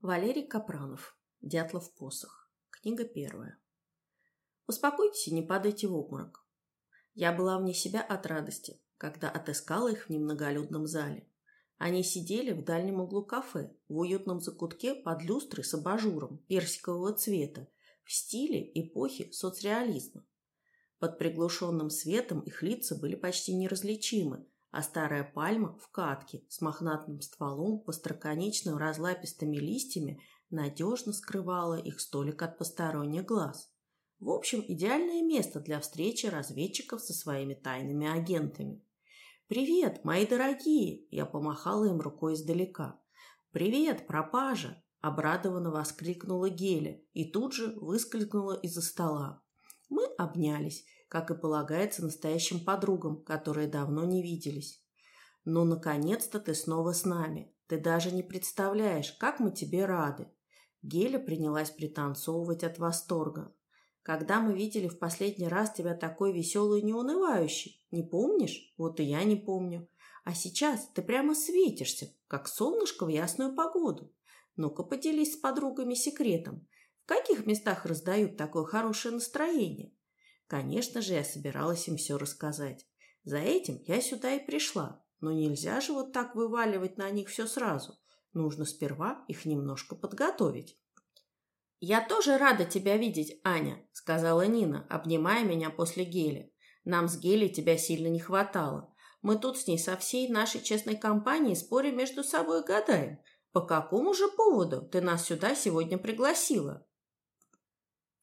Валерий Капранов. Дятлов посох. Книга первая. Успокойтесь и не падайте в обморок. Я была вне себя от радости, когда отыскала их в немноголюдном зале. Они сидели в дальнем углу кафе, в уютном закутке под люстрой с абажуром персикового цвета, в стиле эпохи соцреализма. Под приглушенным светом их лица были почти неразличимы, а старая пальма в катке с мохнатым стволом, построконечным разлапистыми листьями надежно скрывала их столик от посторонних глаз. В общем, идеальное место для встречи разведчиков со своими тайными агентами. «Привет, мои дорогие!» – я помахала им рукой издалека. «Привет, пропажа!» – обрадованно воскликнула Геля и тут же выскользнула из-за стола. Мы обнялись – как и полагается настоящим подругам, которые давно не виделись. «Ну, наконец-то ты снова с нами. Ты даже не представляешь, как мы тебе рады!» Геля принялась пританцовывать от восторга. «Когда мы видели в последний раз тебя такой веселый и неунывающий? Не помнишь? Вот и я не помню. А сейчас ты прямо светишься, как солнышко в ясную погоду. Ну-ка поделись с подругами секретом. В каких местах раздают такое хорошее настроение? Конечно же, я собиралась им все рассказать. За этим я сюда и пришла. Но нельзя же вот так вываливать на них все сразу. Нужно сперва их немножко подготовить. «Я тоже рада тебя видеть, Аня», — сказала Нина, обнимая меня после гели. «Нам с Гели тебя сильно не хватало. Мы тут с ней со всей нашей честной компанией спорим между собой и гадаем, по какому же поводу ты нас сюда сегодня пригласила?»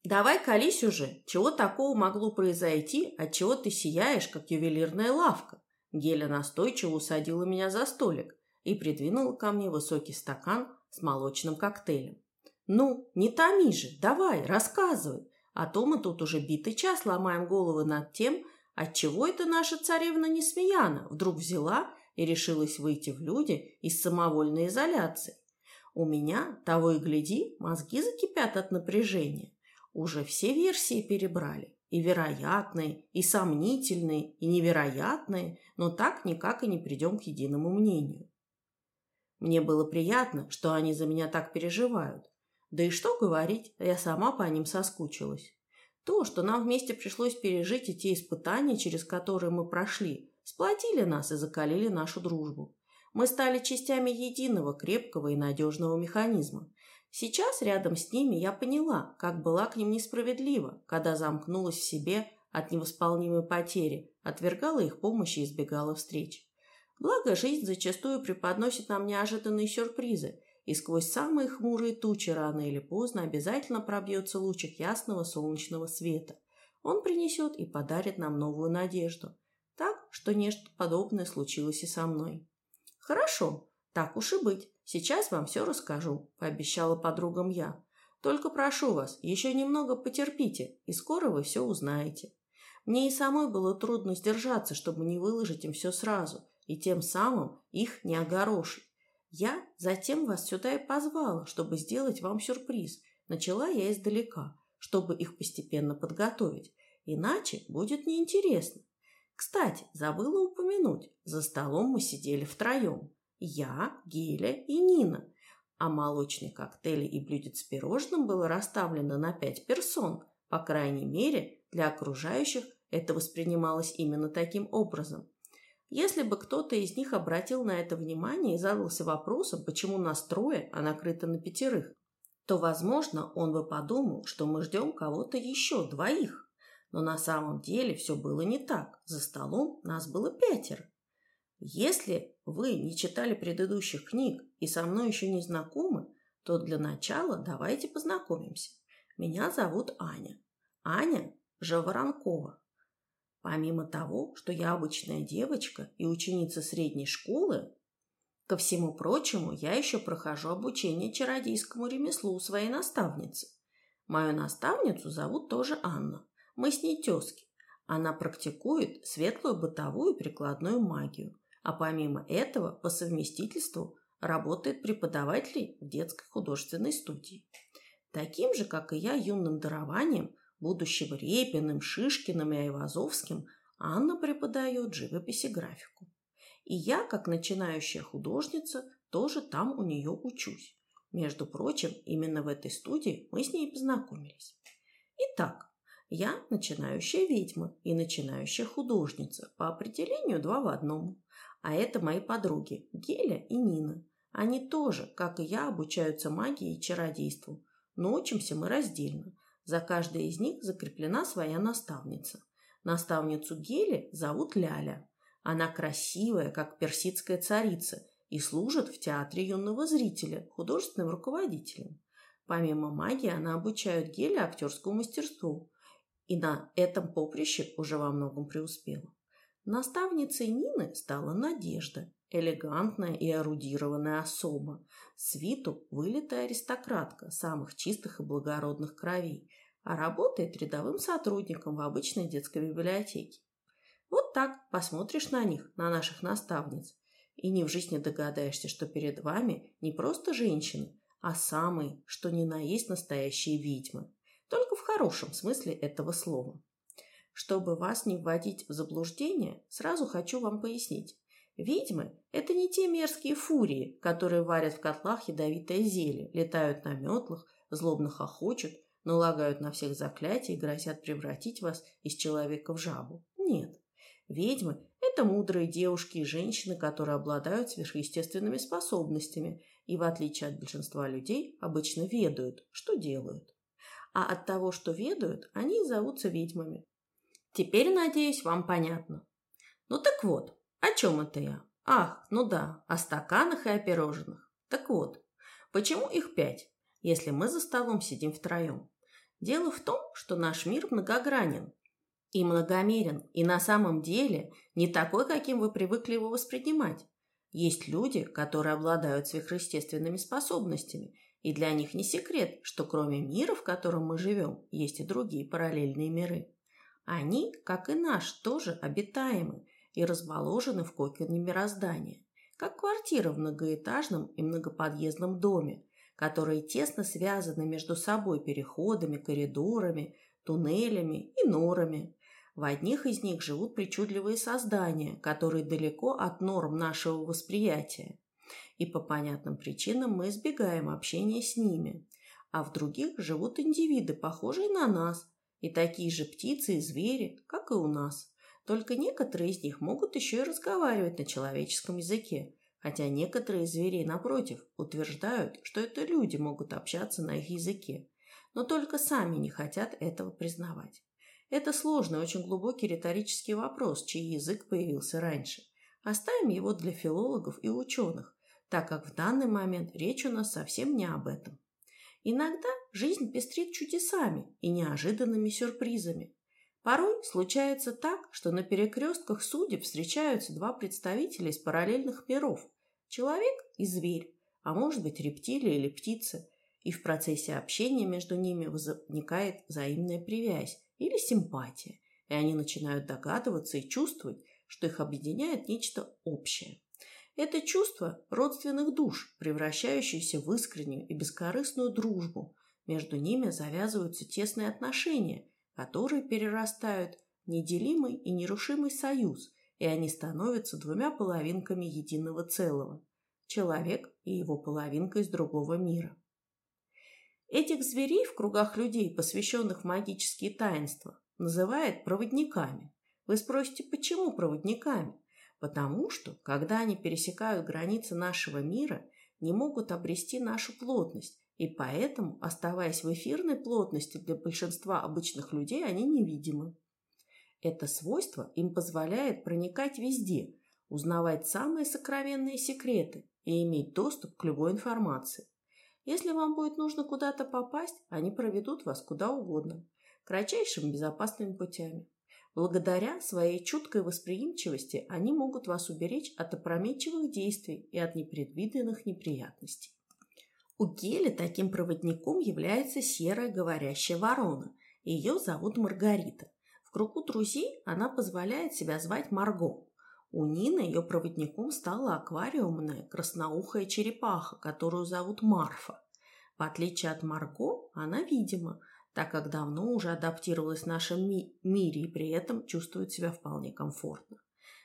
Давай колись уже, чего такого могло произойти, от чего ты сияешь, как ювелирная лавка? Геля настойчиво усадила меня за столик и придвинула ко мне высокий стакан с молочным коктейлем. Ну, не томи же, давай, рассказывай, а то мы тут уже битый час ломаем головы над тем, отчего это наша царевна Несмеяна вдруг взяла и решилась выйти в люди из самовольной изоляции. У меня, того и гляди, мозги закипят от напряжения. Уже все версии перебрали. И вероятные, и сомнительные, и невероятные, но так никак и не придем к единому мнению. Мне было приятно, что они за меня так переживают. Да и что говорить, я сама по ним соскучилась. То, что нам вместе пришлось пережить и те испытания, через которые мы прошли, сплотили нас и закалили нашу дружбу. Мы стали частями единого, крепкого и надежного механизма. Сейчас рядом с ними я поняла, как была к ним несправедлива, когда замкнулась в себе от невосполнимой потери, отвергала их помощи и избегала встреч. Благо, жизнь зачастую преподносит нам неожиданные сюрпризы, и сквозь самые хмурые тучи рано или поздно обязательно пробьется лучик ясного солнечного света. Он принесет и подарит нам новую надежду. Так, что нечто подобное случилось и со мной. Хорошо, так уж и быть. Сейчас вам все расскажу, пообещала подругам я. Только прошу вас, еще немного потерпите, и скоро вы все узнаете. Мне и самой было трудно сдержаться, чтобы не выложить им все сразу, и тем самым их не огорошить. Я затем вас сюда и позвала, чтобы сделать вам сюрприз. Начала я издалека, чтобы их постепенно подготовить. Иначе будет неинтересно. Кстати, забыла упомянуть, за столом мы сидели втроем. Я, Геля и Нина. А молочный коктейль и блюдец с пирожным было расставлено на пять персон. По крайней мере, для окружающих это воспринималось именно таким образом. Если бы кто-то из них обратил на это внимание и задался вопросом, почему нас трое, а накрыто на пятерых, то, возможно, он бы подумал, что мы ждем кого-то еще, двоих. Но на самом деле все было не так. За столом нас было пятеро. Если вы не читали предыдущих книг и со мной еще не знакомы, то для начала давайте познакомимся. Меня зовут Аня. Аня Жаворонкова. Помимо того, что я обычная девочка и ученица средней школы, ко всему прочему, я еще прохожу обучение чародейскому ремеслу у своей наставницы. Мою наставницу зовут тоже Анна. Мы с ней тезки. Она практикует светлую бытовую и прикладную магию – а помимо этого по совместительству работает преподавателем в детской художественной студии. Таким же, как и я, юным дарованием, будущим Репиным, Шишкиным и Айвазовским, Анна преподает живопись и графику. И я, как начинающая художница, тоже там у нее учусь. Между прочим, именно в этой студии мы с ней познакомились. Итак, я начинающая ведьма и начинающая художница, по определению два в одном. А это мои подруги Геля и Нина. Они тоже, как и я, обучаются магии и чародейству, но учимся мы раздельно. За каждой из них закреплена своя наставница. Наставницу Гели зовут Ляля. Она красивая, как персидская царица, и служит в театре юного зрителя, художественным руководителем. Помимо магии она обучает Геле актерскому мастерству, и на этом поприще уже во многом преуспела. Наставницей Нины стала Надежда, элегантная и эрудированная особа, с виду вылитая аристократка самых чистых и благородных кровей, а работает рядовым сотрудником в обычной детской библиотеке. Вот так посмотришь на них, на наших наставниц, и ни в жизни догадаешься, что перед вами не просто женщины, а самые, что ни на есть настоящие ведьмы. Только в хорошем смысле этого слова. Чтобы вас не вводить в заблуждение, сразу хочу вам пояснить. Ведьмы – это не те мерзкие фурии, которые варят в котлах ядовитое зелье, летают на метлах, злобно хохочут, налагают на всех заклятия и грозят превратить вас из человека в жабу. Нет. Ведьмы – это мудрые девушки и женщины, которые обладают сверхъестественными способностями и, в отличие от большинства людей, обычно ведают, что делают. А от того, что ведают, они и зовутся ведьмами. Теперь, надеюсь, вам понятно. Ну так вот, о чем это я? Ах, ну да, о стаканах и о пирожных. Так вот, почему их пять, если мы за столом сидим втроем? Дело в том, что наш мир многогранен и многомерен, и на самом деле не такой, каким вы привыкли его воспринимать. Есть люди, которые обладают сверхъестественными способностями, и для них не секрет, что кроме мира, в котором мы живем, есть и другие параллельные миры. Они, как и наш, тоже обитаемы и расположены в коконе мироздания, как квартира в многоэтажном и многоподъездном доме, которые тесно связаны между собой переходами, коридорами, туннелями и норами. В одних из них живут причудливые создания, которые далеко от норм нашего восприятия. И по понятным причинам мы избегаем общения с ними. А в других живут индивиды, похожие на нас, и такие же птицы и звери, как и у нас. Только некоторые из них могут еще и разговаривать на человеческом языке, хотя некоторые зверей, напротив, утверждают, что это люди могут общаться на их языке, но только сами не хотят этого признавать. Это сложный, очень глубокий риторический вопрос, чей язык появился раньше. Оставим его для филологов и ученых, так как в данный момент речь у нас совсем не об этом. Иногда жизнь пестрит чудесами и неожиданными сюрпризами. Порой случается так, что на перекрестках судеб встречаются два представителя из параллельных миров Человек и зверь, а может быть рептилия или птица, и в процессе общения между ними возникает взаимная привязь или симпатия, и они начинают догадываться и чувствовать, что их объединяет нечто общее. Это чувство родственных душ, превращающееся в искреннюю и бескорыстную дружбу. Между ними завязываются тесные отношения, которые перерастают в неделимый и нерушимый союз, и они становятся двумя половинками единого целого – человек и его половинка из другого мира. Этих зверей в кругах людей, посвященных в магические таинства, называют проводниками. Вы спросите, почему проводниками? Потому что, когда они пересекают границы нашего мира, не могут обрести нашу плотность, и поэтому, оставаясь в эфирной плотности для большинства обычных людей, они невидимы. Это свойство им позволяет проникать везде, узнавать самые сокровенные секреты и иметь доступ к любой информации. Если вам будет нужно куда-то попасть, они проведут вас куда угодно, кратчайшими безопасными путями. Благодаря своей чуткой восприимчивости они могут вас уберечь от опрометчивых действий и от непредвиденных неприятностей. У Гели таким проводником является серая говорящая ворона. Ее зовут Маргарита кругу друзей она позволяет себя звать Марго. У Нины ее проводником стала аквариумная красноухая черепаха, которую зовут Марфа. В отличие от Марго, она видима, так как давно уже адаптировалась в нашем ми- мире и при этом чувствует себя вполне комфортно.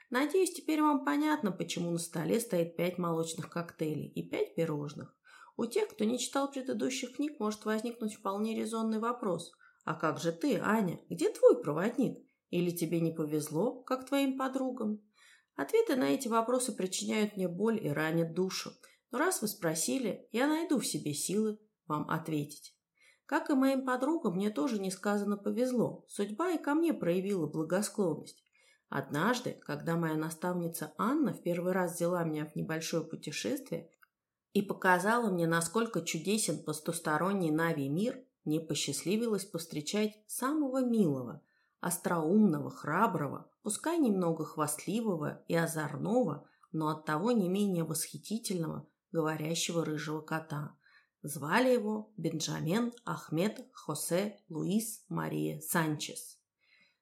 Надеюсь, теперь вам понятно, почему на столе стоит пять молочных коктейлей и пять пирожных. У тех, кто не читал предыдущих книг, может возникнуть вполне резонный вопрос. А как же ты, Аня? Где твой проводник? Или тебе не повезло, как твоим подругам? Ответы на эти вопросы причиняют мне боль и ранят душу. Но раз вы спросили, я найду в себе силы вам ответить. Как и моим подругам, мне тоже несказанно повезло. Судьба и ко мне проявила благосклонность. Однажды, когда моя наставница Анна в первый раз взяла меня в небольшое путешествие и показала мне, насколько чудесен потусторонний Нави мир, мне посчастливилось повстречать самого милого, остроумного, храброго, пускай немного хвастливого и озорного, но оттого не менее восхитительного, говорящего рыжего кота. Звали его Бенджамен Ахмед Хосе Луис Мария Санчес.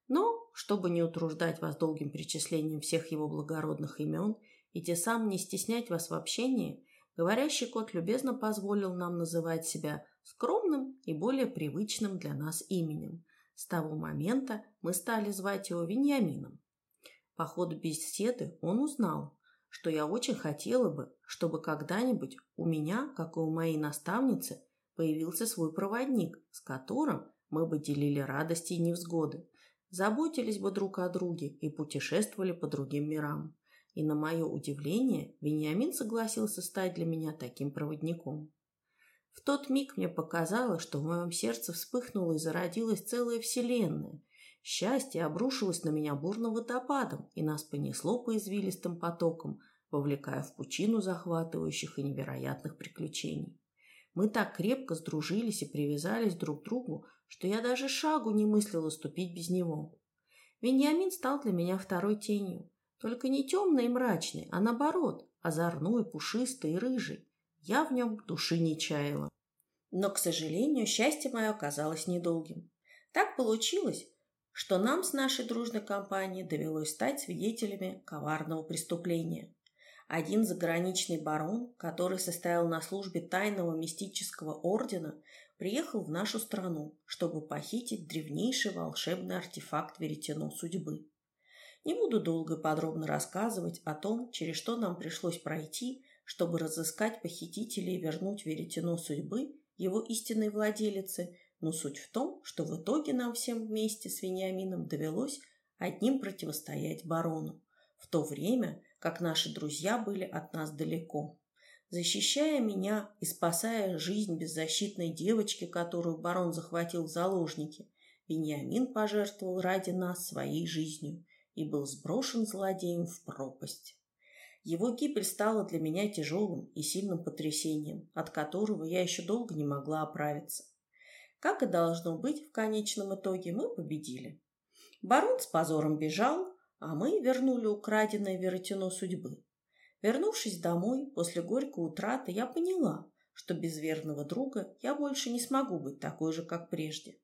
Но, чтобы не утруждать вас долгим перечислением всех его благородных имен и тем самым не стеснять вас в общении, говорящий кот любезно позволил нам называть себя скромным и более привычным для нас именем. С того момента мы стали звать его Вениамином. По ходу беседы он узнал, что я очень хотела бы, чтобы когда-нибудь у меня, как и у моей наставницы, появился свой проводник, с которым мы бы делили радости и невзгоды, заботились бы друг о друге и путешествовали по другим мирам. И на мое удивление, Вениамин согласился стать для меня таким проводником. В тот миг мне показалось, что в моем сердце вспыхнула и зародилась целая вселенная, Счастье обрушилось на меня бурным водопадом, и нас понесло по извилистым потокам, вовлекая в пучину захватывающих и невероятных приключений. Мы так крепко сдружились и привязались друг к другу, что я даже шагу не мыслила ступить без него. Вениамин стал для меня второй тенью, только не темной и мрачной, а наоборот, озорной, пушистой и рыжей. Я в нем души не чаяла. Но, к сожалению, счастье мое оказалось недолгим. Так получилось, что нам с нашей дружной компанией довелось стать свидетелями коварного преступления. Один заграничный барон, который состоял на службе тайного мистического ордена, приехал в нашу страну, чтобы похитить древнейший волшебный артефакт веретено судьбы. Не буду долго и подробно рассказывать о том, через что нам пришлось пройти, чтобы разыскать похитителей и вернуть веретено судьбы его истинной владелице но суть в том, что в итоге нам всем вместе с Вениамином довелось одним противостоять барону, в то время как наши друзья были от нас далеко. Защищая меня и спасая жизнь беззащитной девочки, которую барон захватил в заложники, Вениамин пожертвовал ради нас своей жизнью и был сброшен злодеем в пропасть. Его гибель стала для меня тяжелым и сильным потрясением, от которого я еще долго не могла оправиться. Как и должно быть, в конечном итоге мы победили. Барон с позором бежал, а мы вернули украденное веретено судьбы. Вернувшись домой после горькой утраты, я поняла, что без верного друга я больше не смогу быть такой же, как прежде.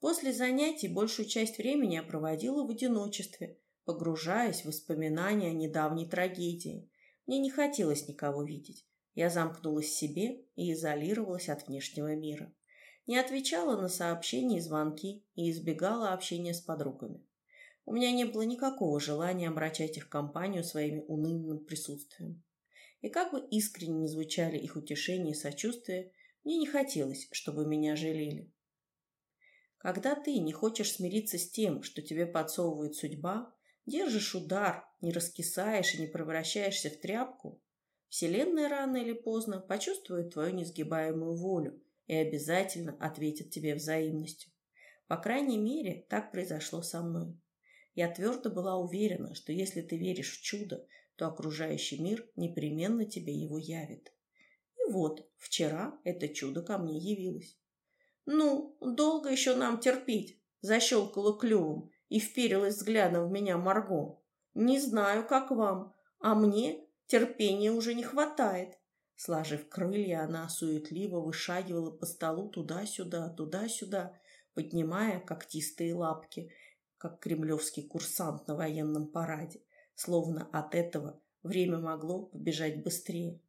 После занятий большую часть времени я проводила в одиночестве, погружаясь в воспоминания о недавней трагедии. Мне не хотелось никого видеть. Я замкнулась в себе и изолировалась от внешнего мира не отвечала на сообщения и звонки и избегала общения с подругами. У меня не было никакого желания обращать их компанию своими унылым присутствием. И как бы искренне не звучали их утешения и сочувствия, мне не хотелось, чтобы меня жалели. Когда ты не хочешь смириться с тем, что тебе подсовывает судьба, держишь удар, не раскисаешь и не превращаешься в тряпку, Вселенная рано или поздно почувствует твою несгибаемую волю и обязательно ответит тебе взаимностью. По крайней мере, так произошло со мной. Я твердо была уверена, что если ты веришь в чудо, то окружающий мир непременно тебе его явит. И вот, вчера это чудо ко мне явилось. «Ну, долго еще нам терпеть?» – защелкала клювом и вперилась взглядом в меня Марго. «Не знаю, как вам, а мне терпения уже не хватает. Сложив крылья, она суетливо вышагивала по столу туда-сюда, туда-сюда, поднимая когтистые лапки, как кремлевский курсант на военном параде. Словно от этого время могло побежать быстрее.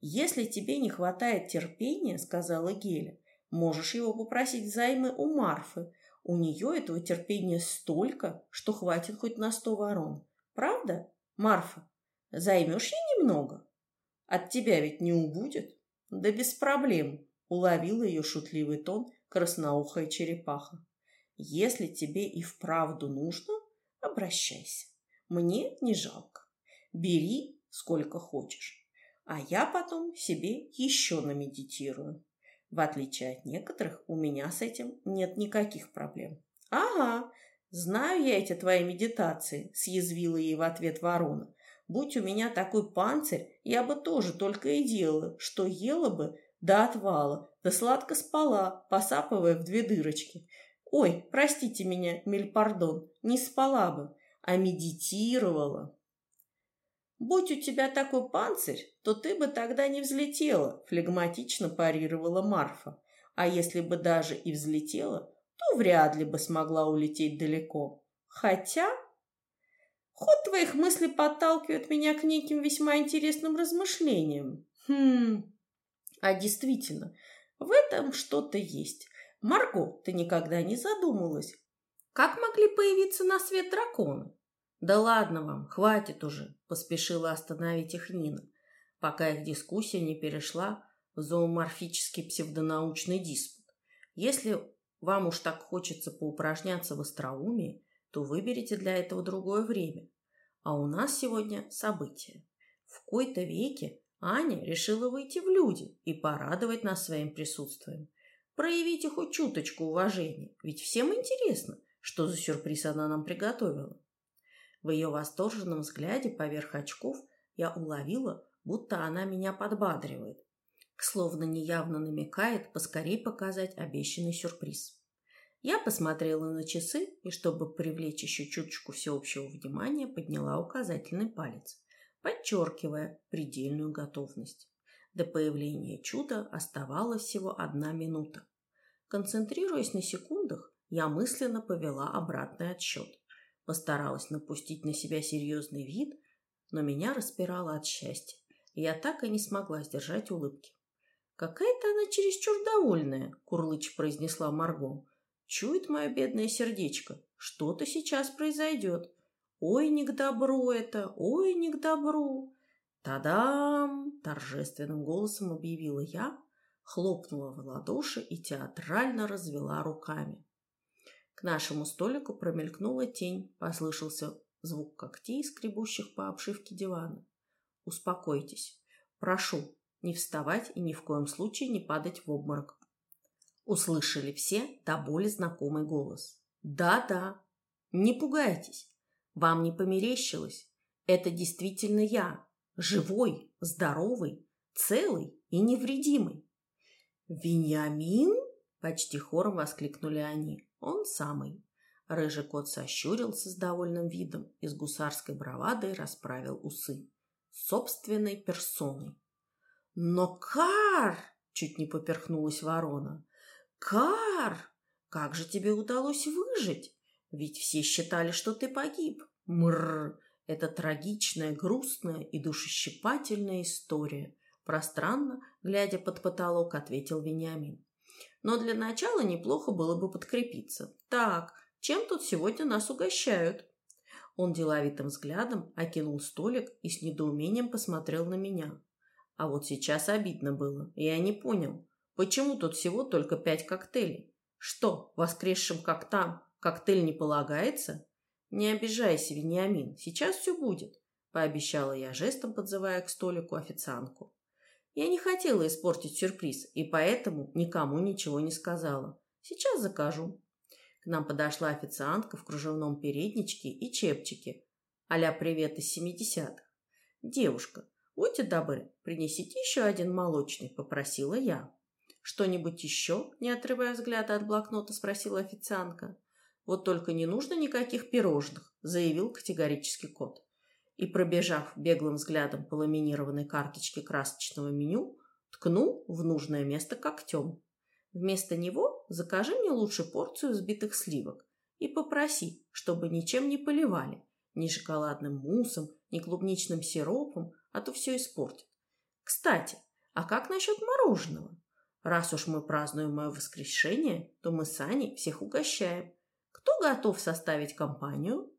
«Если тебе не хватает терпения, — сказала Геля, — можешь его попросить взаймы у Марфы. У нее этого терпения столько, что хватит хоть на сто ворон. Правда, Марфа? Займешь ей немного?» От тебя ведь не убудет. Да без проблем, уловила ее шутливый тон красноухая черепаха. Если тебе и вправду нужно, обращайся. Мне не жалко. Бери сколько хочешь. А я потом себе еще намедитирую. В отличие от некоторых, у меня с этим нет никаких проблем. Ага, знаю я эти твои медитации, съязвила ей в ответ ворона. Будь у меня такой панцирь, я бы тоже только и делала, что ела бы до отвала, да сладко спала, посапывая в две дырочки. Ой, простите меня, мельпардон, не спала бы, а медитировала. Будь у тебя такой панцирь, то ты бы тогда не взлетела, флегматично парировала Марфа. А если бы даже и взлетела, то вряд ли бы смогла улететь далеко. Хотя... Ход твоих мыслей подталкивает меня к неким весьма интересным размышлениям. Хм... А действительно, в этом что-то есть. Марго, ты никогда не задумалась, как могли появиться на свет драконы? Да ладно вам, хватит уже, поспешила остановить их Нина, пока их дискуссия не перешла в зооморфический псевдонаучный диспут. Если вам уж так хочется поупражняться в остроумии, то выберите для этого другое время. А у нас сегодня событие. В кои-то веке Аня решила выйти в люди и порадовать нас своим присутствием. Проявите хоть чуточку уважения, ведь всем интересно, что за сюрприз она нам приготовила. В ее восторженном взгляде поверх очков я уловила, будто она меня подбадривает, словно неявно намекает поскорей показать обещанный сюрприз. Я посмотрела на часы и, чтобы привлечь еще чуточку всеобщего внимания, подняла указательный палец, подчеркивая предельную готовность. До появления чуда оставалась всего одна минута. Концентрируясь на секундах, я мысленно повела обратный отсчет. Постаралась напустить на себя серьезный вид, но меня распирало от счастья, я так и не смогла сдержать улыбки. «Какая-то она чересчур довольная», — Курлыч произнесла Марго. «Чует мое бедное сердечко. Что-то сейчас произойдет. Ой, не к добру это, ой, не к добру». «Та-дам!» – торжественным голосом объявила я, хлопнула в ладоши и театрально развела руками. К нашему столику промелькнула тень, послышался звук когтей, скребущих по обшивке дивана. «Успокойтесь. Прошу, не вставать и ни в коем случае не падать в обморок». Услышали все до боли знакомый голос. «Да-да, не пугайтесь. Вам не померещилось. Это действительно я, живой, здоровый, целый и невредимый». «Вениамин?» – почти хором воскликнули они. Он самый. Рыжий кот сощурился с довольным видом и с гусарской бравадой расправил усы. Собственной персоной. «Но Кар!» — чуть не поперхнулась ворона. «Кар! Как же тебе удалось выжить? Ведь все считали, что ты погиб. Мрр! Это трагичная, грустная и душещипательная история. Пространно, глядя под потолок, ответил Вениамин. Но для начала неплохо было бы подкрепиться. Так, чем тут сегодня нас угощают? Он деловитым взглядом окинул столик и с недоумением посмотрел на меня. А вот сейчас обидно было. Я не понял, почему тут всего только пять коктейлей? Что, воскресшим как там, коктейль не полагается? Не обижайся, Вениамин, сейчас все будет, пообещала я жестом, подзывая к столику официантку. Я не хотела испортить сюрприз, и поэтому никому ничего не сказала. Сейчас закажу. К нам подошла официантка в кружевном передничке и чепчике. Аля привет из семидесятых. Девушка, будьте добры, принесите еще один молочный, попросила я. Что-нибудь еще? Не отрывая взгляда от блокнота, спросила официантка. Вот только не нужно никаких пирожных, заявил категорически кот и, пробежав беглым взглядом по ламинированной карточке красочного меню, ткнул в нужное место когтем. Вместо него закажи мне лучше порцию взбитых сливок и попроси, чтобы ничем не поливали, ни шоколадным муссом, ни клубничным сиропом, а то все испортит. Кстати, а как насчет мороженого? Раз уж мы празднуем мое воскрешение, то мы с Аней всех угощаем. Кто готов составить компанию?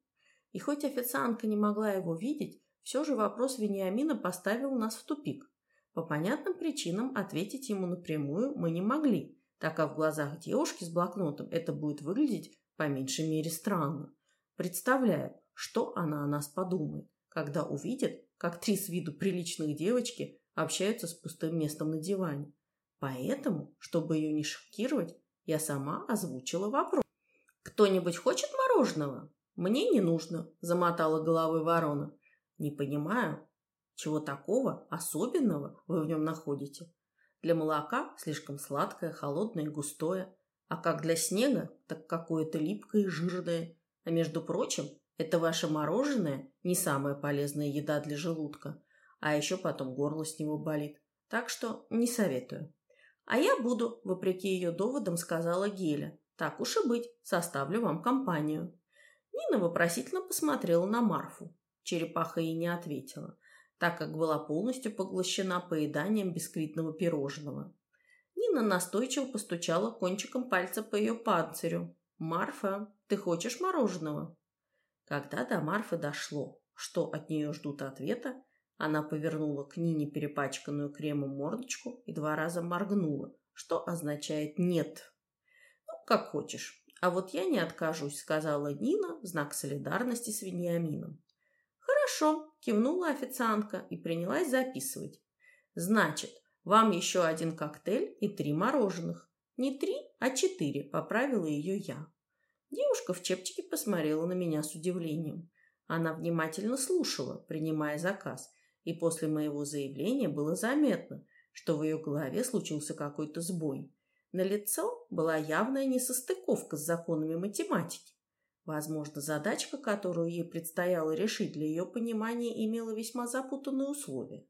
И хоть официантка не могла его видеть, все же вопрос Вениамина поставил нас в тупик. По понятным причинам ответить ему напрямую мы не могли, так как в глазах девушки с блокнотом это будет выглядеть по меньшей мере странно. Представляю, что она о нас подумает, когда увидит, как три с виду приличных девочки общаются с пустым местом на диване. Поэтому, чтобы ее не шокировать, я сама озвучила вопрос. «Кто-нибудь хочет мороженого?» «Мне не нужно», – замотала головой ворона. «Не понимаю, чего такого особенного вы в нем находите? Для молока слишком сладкое, холодное и густое, а как для снега, так какое-то липкое и жирное. А между прочим, это ваше мороженое не самая полезная еда для желудка, а еще потом горло с него болит. Так что не советую. А я буду, вопреки ее доводам, сказала Геля. Так уж и быть, составлю вам компанию. Нина вопросительно посмотрела на Марфу. Черепаха ей не ответила, так как была полностью поглощена поеданием бисквитного пирожного. Нина настойчиво постучала кончиком пальца по ее панцирю. «Марфа, ты хочешь мороженого?» Когда до Марфы дошло, что от нее ждут ответа, она повернула к Нине перепачканную кремом мордочку и два раза моргнула, что означает «нет». «Ну, как хочешь. «А вот я не откажусь», — сказала Нина в знак солидарности с Вениамином. «Хорошо», — кивнула официантка и принялась записывать. «Значит, вам еще один коктейль и три мороженых. Не три, а четыре», — поправила ее я. Девушка в чепчике посмотрела на меня с удивлением. Она внимательно слушала, принимая заказ, и после моего заявления было заметно, что в ее голове случился какой-то сбой. На лицо была явная несостыковка с законами математики. Возможно, задачка, которую ей предстояло решить для ее понимания, имела весьма запутанные условия.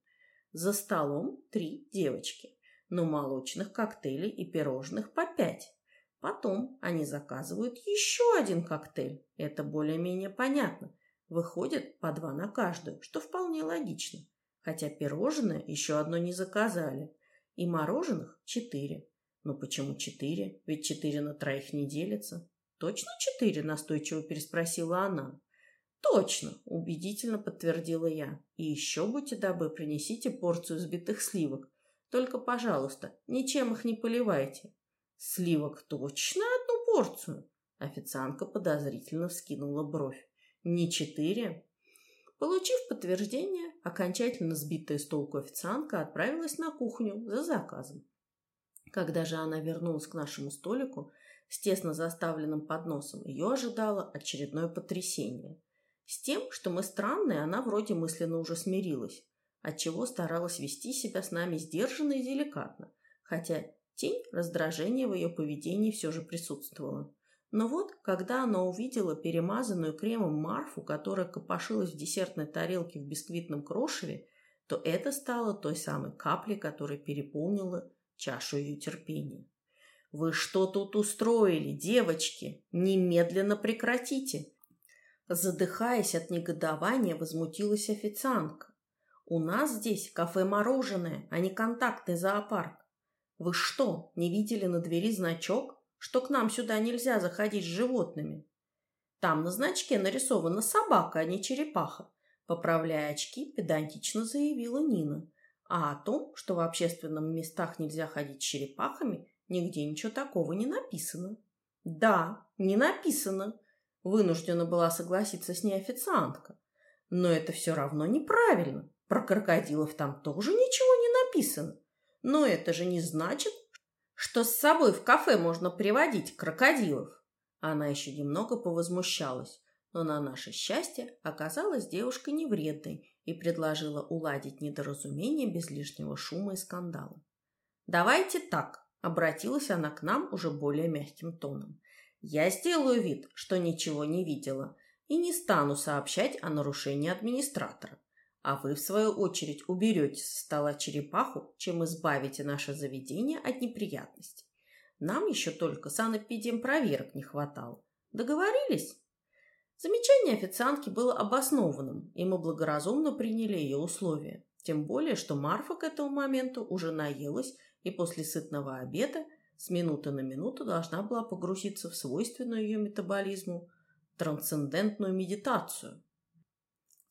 За столом три девочки, но молочных коктейлей и пирожных по пять. Потом они заказывают еще один коктейль. Это более-менее понятно. Выходит по два на каждую, что вполне логично. Хотя пирожное еще одно не заказали. И мороженых четыре. «Ну почему четыре? Ведь четыре на троих не делится». «Точно четыре?» – настойчиво переспросила она. «Точно!» – убедительно подтвердила я. «И еще, будьте добры, принесите порцию взбитых сливок. Только, пожалуйста, ничем их не поливайте». «Сливок точно одну порцию?» Официантка подозрительно вскинула бровь. «Не четыре?» Получив подтверждение, окончательно сбитая с толку официантка отправилась на кухню за заказом. Когда же она вернулась к нашему столику с тесно заставленным подносом, ее ожидало очередное потрясение. С тем, что мы странные, она вроде мысленно уже смирилась, отчего старалась вести себя с нами сдержанно и деликатно, хотя тень раздражения в ее поведении все же присутствовала. Но вот, когда она увидела перемазанную кремом Марфу, которая копошилась в десертной тарелке в бисквитном крошеве, то это стало той самой каплей, которая переполнила чашу ее терпения. «Вы что тут устроили, девочки? Немедленно прекратите!» Задыхаясь от негодования, возмутилась официантка. «У нас здесь кафе-мороженое, а не контактный зоопарк. Вы что, не видели на двери значок, что к нам сюда нельзя заходить с животными?» Там на значке нарисована собака, а не черепаха. Поправляя очки, педантично заявила Нина. А о том, что в общественных местах нельзя ходить с черепахами, нигде ничего такого не написано. Да, не написано. Вынуждена была согласиться с ней официантка. Но это все равно неправильно. Про крокодилов там тоже ничего не написано. Но это же не значит, что с собой в кафе можно приводить крокодилов. Она еще немного повозмущалась, но на наше счастье оказалась девушка невредной и предложила уладить недоразумение без лишнего шума и скандала. «Давайте так», — обратилась она к нам уже более мягким тоном. «Я сделаю вид, что ничего не видела, и не стану сообщать о нарушении администратора. А вы, в свою очередь, уберете со стола черепаху, чем избавите наше заведение от неприятностей. Нам еще только санэпидемпроверок не хватало. Договорились?» Замечание официантки было обоснованным, и мы благоразумно приняли ее условия. Тем более, что Марфа к этому моменту уже наелась и после сытного обеда с минуты на минуту должна была погрузиться в свойственную ее метаболизму трансцендентную медитацию.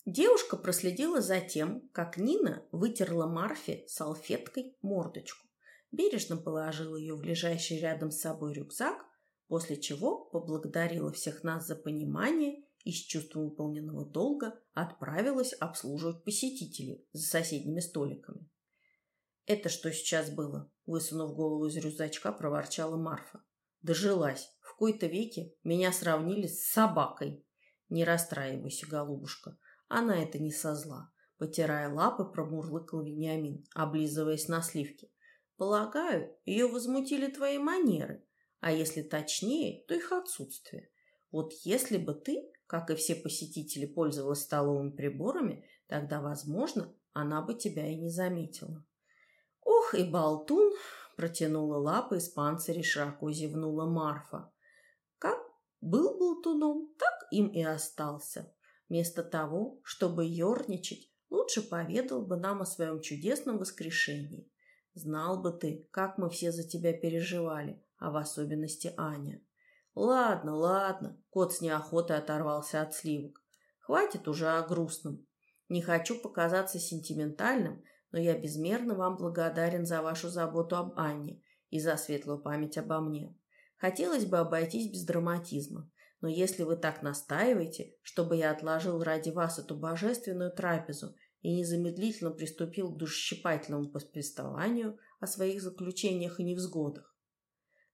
Девушка проследила за тем, как Нина вытерла Марфе салфеткой мордочку, бережно положила ее в лежащий рядом с собой рюкзак, после чего поблагодарила всех нас за понимание и с чувством выполненного долга отправилась обслуживать посетителей за соседними столиками. «Это что сейчас было?» – высунув голову из рюкзачка, проворчала Марфа. «Дожилась. В кои-то веке меня сравнили с собакой. Не расстраивайся, голубушка. Она это не со зла». Потирая лапы, промурлыкал Вениамин, облизываясь на сливки. «Полагаю, ее возмутили твои манеры, а если точнее, то их отсутствие. Вот если бы ты как и все посетители, пользовалась столовыми приборами, тогда, возможно, она бы тебя и не заметила. «Ох и болтун!» – протянула лапы из панциря широко зевнула Марфа. Как был болтуном, так им и остался. Вместо того, чтобы ерничать, лучше поведал бы нам о своем чудесном воскрешении. Знал бы ты, как мы все за тебя переживали, а в особенности Аня. Ладно, ладно, кот с неохотой оторвался от сливок. Хватит уже о грустном. Не хочу показаться сентиментальным, но я безмерно вам благодарен за вашу заботу об Анне и за светлую память обо мне. Хотелось бы обойтись без драматизма, но если вы так настаиваете, чтобы я отложил ради вас эту божественную трапезу и незамедлительно приступил к душесчипательному повествованию о своих заключениях и невзгодах,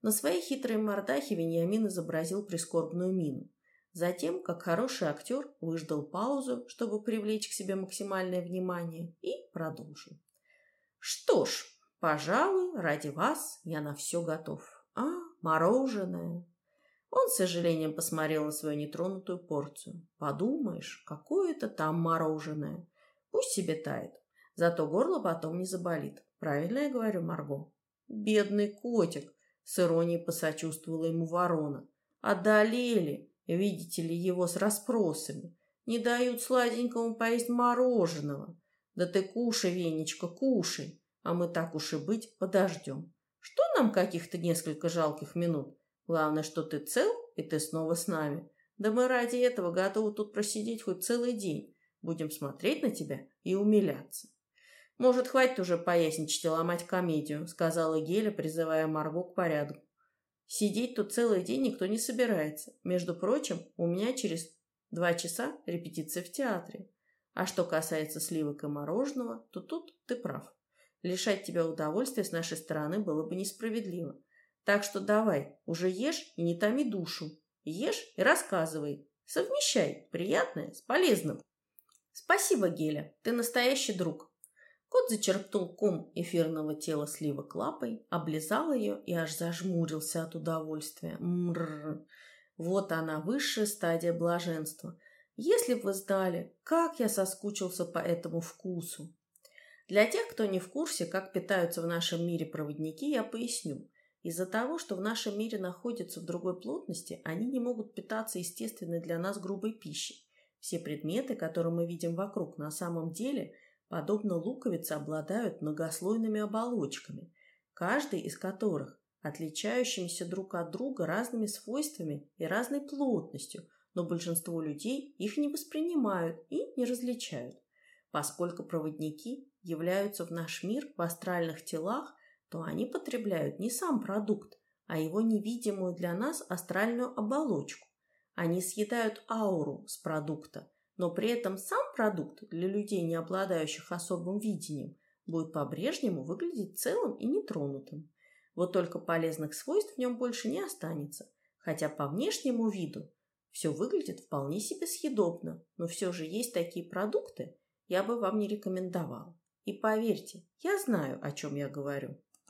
на своей хитрой мордахе Вениамин изобразил прискорбную мину. Затем, как хороший актер, выждал паузу, чтобы привлечь к себе максимальное внимание, и продолжил. «Что ж, пожалуй, ради вас я на все готов. А, мороженое!» Он с сожалением посмотрел на свою нетронутую порцию. «Подумаешь, какое это там мороженое! Пусть себе тает, зато горло потом не заболит. Правильно я говорю, Марго?» «Бедный котик!» С иронией посочувствовала ему ворона. Одолели, видите ли, его с расспросами. Не дают сладенькому поесть мороженого. Да ты кушай, Венечка, кушай, а мы так уж и быть подождем. Что нам каких-то несколько жалких минут? Главное, что ты цел, и ты снова с нами. Да мы ради этого готовы тут просидеть хоть целый день. Будем смотреть на тебя и умиляться. «Может, хватит уже поясничать и ломать комедию», — сказала Геля, призывая Марго к порядку. «Сидеть тут целый день никто не собирается. Между прочим, у меня через два часа репетиция в театре. А что касается сливок и мороженого, то тут ты прав. Лишать тебя удовольствия с нашей стороны было бы несправедливо. Так что давай, уже ешь и не томи душу. Ешь и рассказывай. Совмещай приятное с полезным». «Спасибо, Геля, ты настоящий друг», Кот зачерпнул ком эфирного тела сливок лапой, облизал ее и аж зажмурился от удовольствия. Мрррр. Вот она, высшая стадия блаженства. Если бы вы знали, как я соскучился по этому вкусу. Для тех, кто не в курсе, как питаются в нашем мире проводники, я поясню. Из-за того, что в нашем мире находятся в другой плотности, они не могут питаться естественной для нас грубой пищей. Все предметы, которые мы видим вокруг, на самом деле – подобно луковице, обладают многослойными оболочками, каждый из которых отличающимися друг от друга разными свойствами и разной плотностью, но большинство людей их не воспринимают и не различают. Поскольку проводники являются в наш мир в астральных телах, то они потребляют не сам продукт, а его невидимую для нас астральную оболочку. Они съедают ауру с продукта, но при этом сам продукт для людей, не обладающих особым видением, будет по-прежнему выглядеть целым и нетронутым. Вот только полезных свойств в нем больше не останется, хотя по внешнему виду все выглядит вполне себе съедобно, но все же есть такие продукты, я бы вам не рекомендовал. И поверьте, я знаю, о чем я говорю.